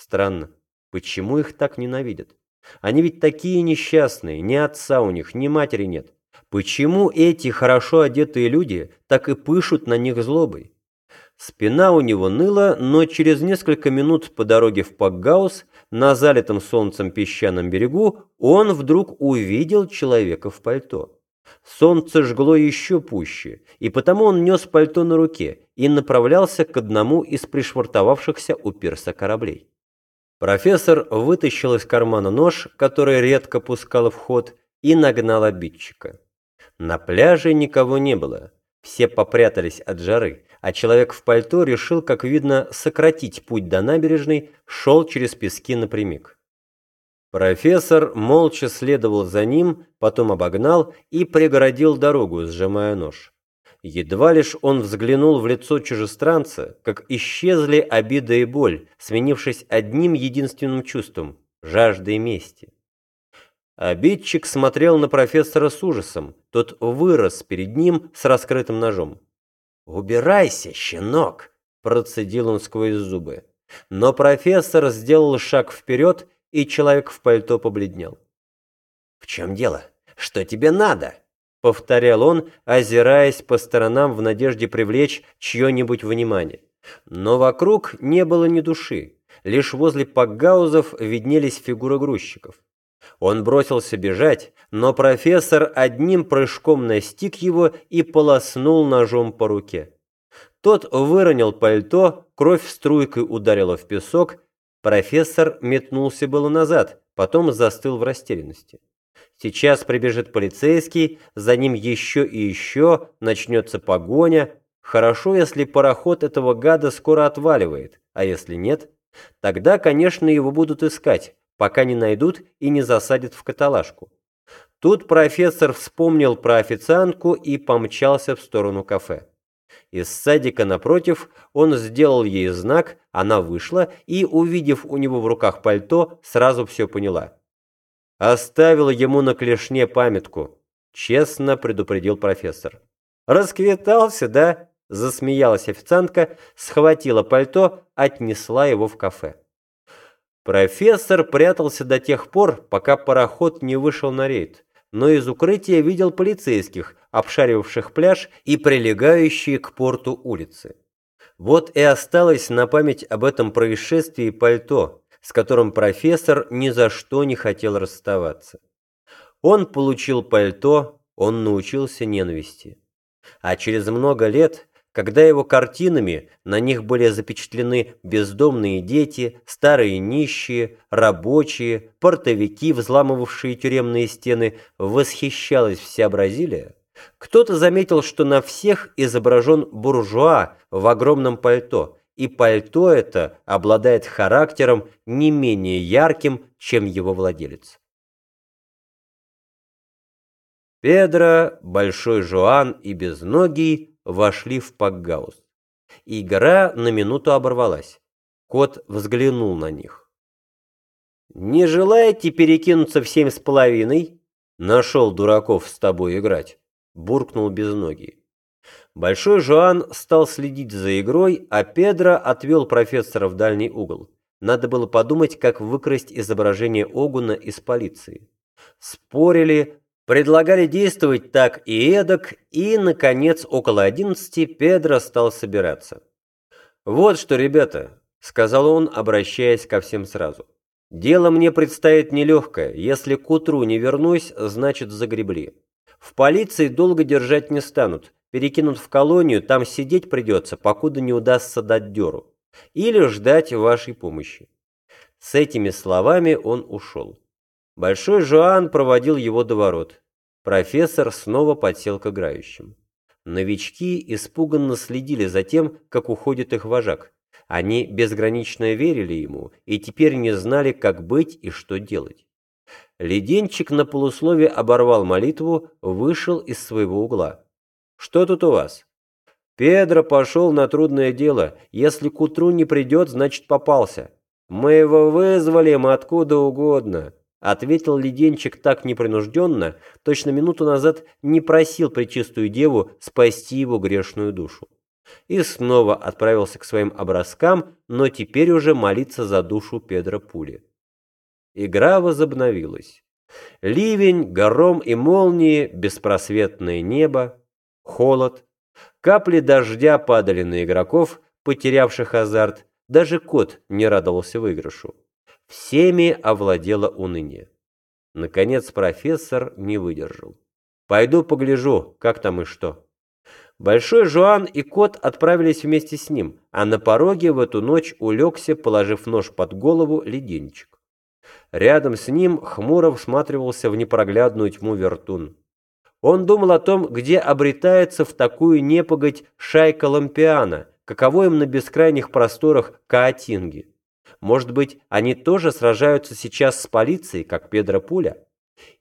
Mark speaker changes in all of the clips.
Speaker 1: Странно, почему их так ненавидят? Они ведь такие несчастные, ни отца у них, ни матери нет. Почему эти хорошо одетые люди так и пышут на них злобой? Спина у него ныла, но через несколько минут по дороге в Пакгаус на залитом солнцем песчаном берегу он вдруг увидел человека в пальто. Солнце жгло еще пуще, и потому он нес пальто на руке и направлялся к одному из пришвартовавшихся у пирса кораблей. Профессор вытащил из кармана нож, который редко пускал в ход, и нагнал обидчика. На пляже никого не было, все попрятались от жары, а человек в пальто решил, как видно, сократить путь до набережной, шел через пески напрямик. Профессор молча следовал за ним, потом обогнал и преградил дорогу, сжимая нож. Едва лишь он взглянул в лицо чужестранца, как исчезли обида и боль, сменившись одним единственным чувством – жаждой мести. Обидчик смотрел на профессора с ужасом, тот вырос перед ним с раскрытым ножом. «Убирайся, щенок!» – процедил он сквозь зубы. Но профессор сделал шаг вперед и человек в пальто побледнел. «В чем дело? Что тебе надо?» — повторял он, озираясь по сторонам в надежде привлечь чье-нибудь внимание. Но вокруг не было ни души, лишь возле пакгаузов виднелись фигуры грузчиков. Он бросился бежать, но профессор одним прыжком настиг его и полоснул ножом по руке. Тот выронил пальто, кровь струйкой ударила в песок, Профессор метнулся было назад, потом застыл в растерянности. Сейчас прибежит полицейский, за ним еще и еще, начнется погоня. Хорошо, если пароход этого гада скоро отваливает, а если нет, тогда, конечно, его будут искать, пока не найдут и не засадят в каталажку. Тут профессор вспомнил про официантку и помчался в сторону кафе. Из садика напротив он сделал ей знак, она вышла и, увидев у него в руках пальто, сразу все поняла. «Оставил ему на клешне памятку», — честно предупредил профессор. «Расквитался, да?» — засмеялась официантка, схватила пальто, отнесла его в кафе. Профессор прятался до тех пор, пока пароход не вышел на рейд но из укрытия видел полицейских, обшаривавших пляж и прилегающие к порту улицы. Вот и осталось на память об этом происшествии пальто, с которым профессор ни за что не хотел расставаться. Он получил пальто, он научился ненависти. А через много лет когда его картинами на них были запечатлены бездомные дети, старые нищие, рабочие, портовики, взламывавшие тюремные стены, восхищалась вся Бразилия, кто-то заметил, что на всех изображен буржуа в огромном пальто, и пальто это обладает характером не менее ярким, чем его владелец. Педро, Большой Жуан и Безногий вошли в Пакгаус. Игра на минуту оборвалась. Кот взглянул на них. «Не желаете перекинуться в семь с половиной?» «Нашел дураков с тобой играть», — буркнул безногий. Большой Жоан стал следить за игрой, а Педро отвел профессора в дальний угол. Надо было подумать, как выкрасть изображение Огуна из полиции. Спорили, Предлагали действовать так и эдак, и, наконец, около одиннадцати Педро стал собираться. «Вот что, ребята», — сказал он, обращаясь ко всем сразу. «Дело мне предстоит нелегкое. Если к утру не вернусь, значит, загребли. В полиции долго держать не станут. Перекинут в колонию, там сидеть придется, покуда не удастся дать дёру. Или ждать вашей помощи». С этими словами он ушел. Большой Жоан проводил его до ворот. Профессор снова подсел к играющим. Новички испуганно следили за тем, как уходит их вожак. Они безгранично верили ему и теперь не знали, как быть и что делать. Леденчик на полуслове оборвал молитву, вышел из своего угла. «Что тут у вас?» «Педро пошел на трудное дело. Если к утру не придет, значит попался. Мы его вызвали откуда угодно. Ответил Леденчик так непринужденно, точно минуту назад не просил Пречистую Деву спасти его грешную душу. и снова отправился к своим образкам, но теперь уже молиться за душу Педро Пули. Игра возобновилась. Ливень, гром и молнии, беспросветное небо, холод. Капли дождя падали на игроков, потерявших азарт. Даже кот не радовался выигрышу. Всеми овладело уныние. Наконец профессор не выдержал. «Пойду погляжу, как там и что». Большой Жуан и кот отправились вместе с ним, а на пороге в эту ночь улегся, положив нож под голову, леденчик. Рядом с ним хмуро всматривался в непроглядную тьму вертун. Он думал о том, где обретается в такую непогодь шайка лампиана, каково им на бескрайних просторах Каатинги. Может быть, они тоже сражаются сейчас с полицией, как Педро Пуля?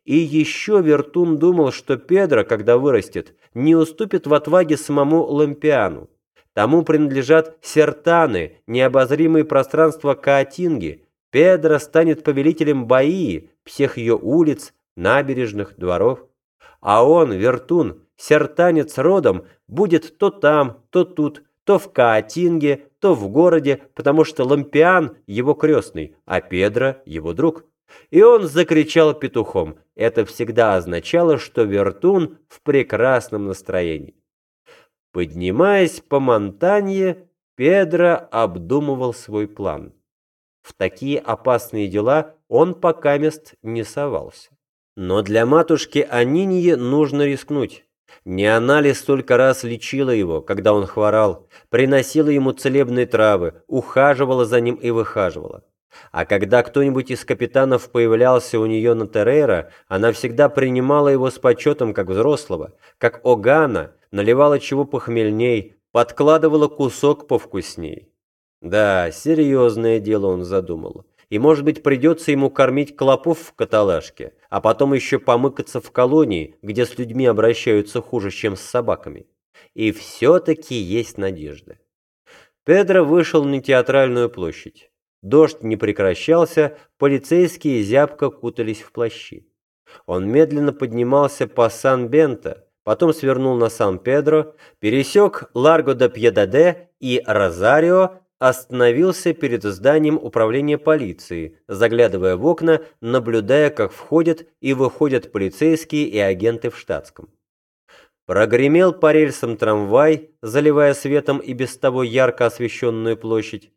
Speaker 1: И еще Вертун думал, что Педро, когда вырастет, не уступит в отваге самому Лампиану. Тому принадлежат сертаны, необозримые пространства Каатинги, Педро станет повелителем Баии, всех ее улиц, набережных, дворов. А он, Вертун, сертанец родом, будет то там, то тут, то в Каатинге, то в городе, потому что Лампиан его крестный, а Педро его друг. И он закричал петухом. Это всегда означало, что Вертун в прекрасном настроении. Поднимаясь по Монтанье, Педро обдумывал свой план. В такие опасные дела он пока мест не совался. Но для матушки Аниньи нужно рискнуть. Не она ли столько раз лечила его, когда он хворал, приносила ему целебные травы, ухаживала за ним и выхаживала. А когда кто-нибудь из капитанов появлялся у нее на Террейра, она всегда принимала его с почетом как взрослого, как Огана, наливала чего похмельней, подкладывала кусок повкусней. Да, серьезное дело он задумал. И, может быть, придется ему кормить клопов в каталажке, а потом еще помыкаться в колонии, где с людьми обращаются хуже, чем с собаками. И все-таки есть надежда. Педро вышел на театральную площадь. Дождь не прекращался, полицейские зябко кутались в плащи. Он медленно поднимался по Сан-Бенто, потом свернул на Сан-Педро, пересек Ларго де Пьедаде и Розарио, остановился перед зданием управления полиции, заглядывая в окна, наблюдая, как входят и выходят полицейские и агенты в штатском. Прогремел по рельсам трамвай, заливая светом и без того ярко освещенную площадь.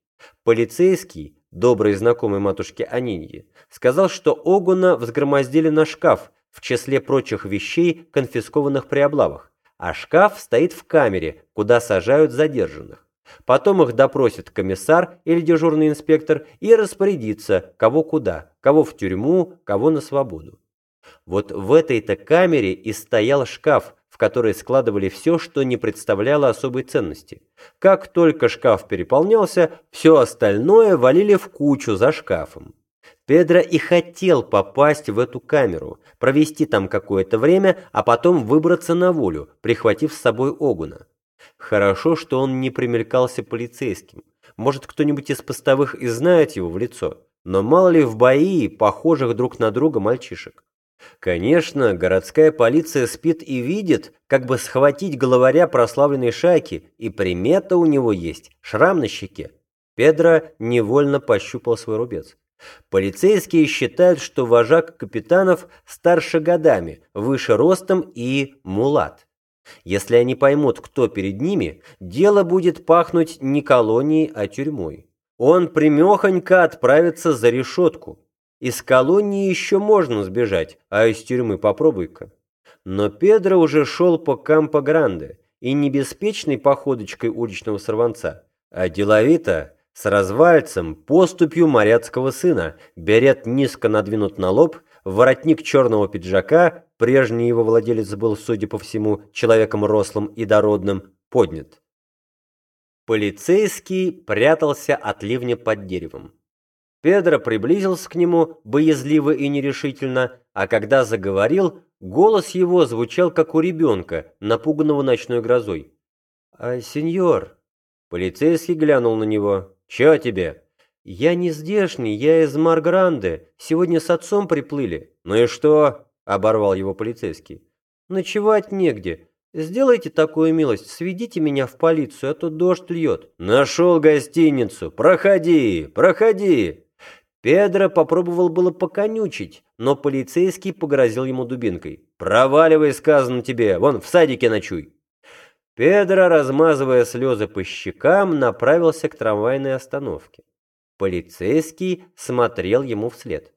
Speaker 1: Полицейский, добрый знакомый матушке Аниньи, сказал, что Огуна взгромоздили на шкаф в числе прочих вещей, конфискованных при облавах, а шкаф стоит в камере, куда сажают задержанных. Потом их допросит комиссар или дежурный инспектор и распорядится, кого куда, кого в тюрьму, кого на свободу. Вот в этой-то камере и стоял шкаф, в который складывали все, что не представляло особой ценности. Как только шкаф переполнялся, все остальное валили в кучу за шкафом. Педро и хотел попасть в эту камеру, провести там какое-то время, а потом выбраться на волю, прихватив с собой Огуна. Хорошо, что он не примелькался полицейским. Может, кто-нибудь из постовых и знает его в лицо, но мало ли в бои похожих друг на друга мальчишек. Конечно, городская полиция спит и видит, как бы схватить главаря прославленной шайки, и примета у него есть, шрам на щеке. Педро невольно пощупал свой рубец. Полицейские считают, что вожак капитанов старше годами, выше ростом и мулат. Если они поймут, кто перед ними, дело будет пахнуть не колонией, а тюрьмой. Он примехонько отправится за решетку. Из колонии еще можно сбежать, а из тюрьмы попробуй-ка. Но Педро уже шел по Кампо-Гранде, и не беспечной походочкой уличного сорванца, а деловито, с развальцем, поступью моряцкого сына, берет низко надвинут на лоб, воротник черного пиджака, прежний его владелец был, судя по всему, человеком рослым и дородным, поднят. Полицейский прятался от ливня под деревом. Педро приблизился к нему, боязливо и нерешительно, а когда заговорил, голос его звучал, как у ребенка, напуганного ночной грозой. «А, сеньор...» Полицейский глянул на него. «Чё тебе?» «Я не здешний, я из Маргранде. Сегодня с отцом приплыли». «Ну и что?» — оборвал его полицейский. «Ночевать негде. Сделайте такую милость, сведите меня в полицию, а то дождь льет. Нашел гостиницу. Проходи, проходи. Педро попробовал было поконючить, но полицейский погрозил ему дубинкой. «Проваливай, сказано тебе, вон в садике ночуй». Педро, размазывая слезы по щекам, направился к трамвайной остановке. Полицейский смотрел ему вслед.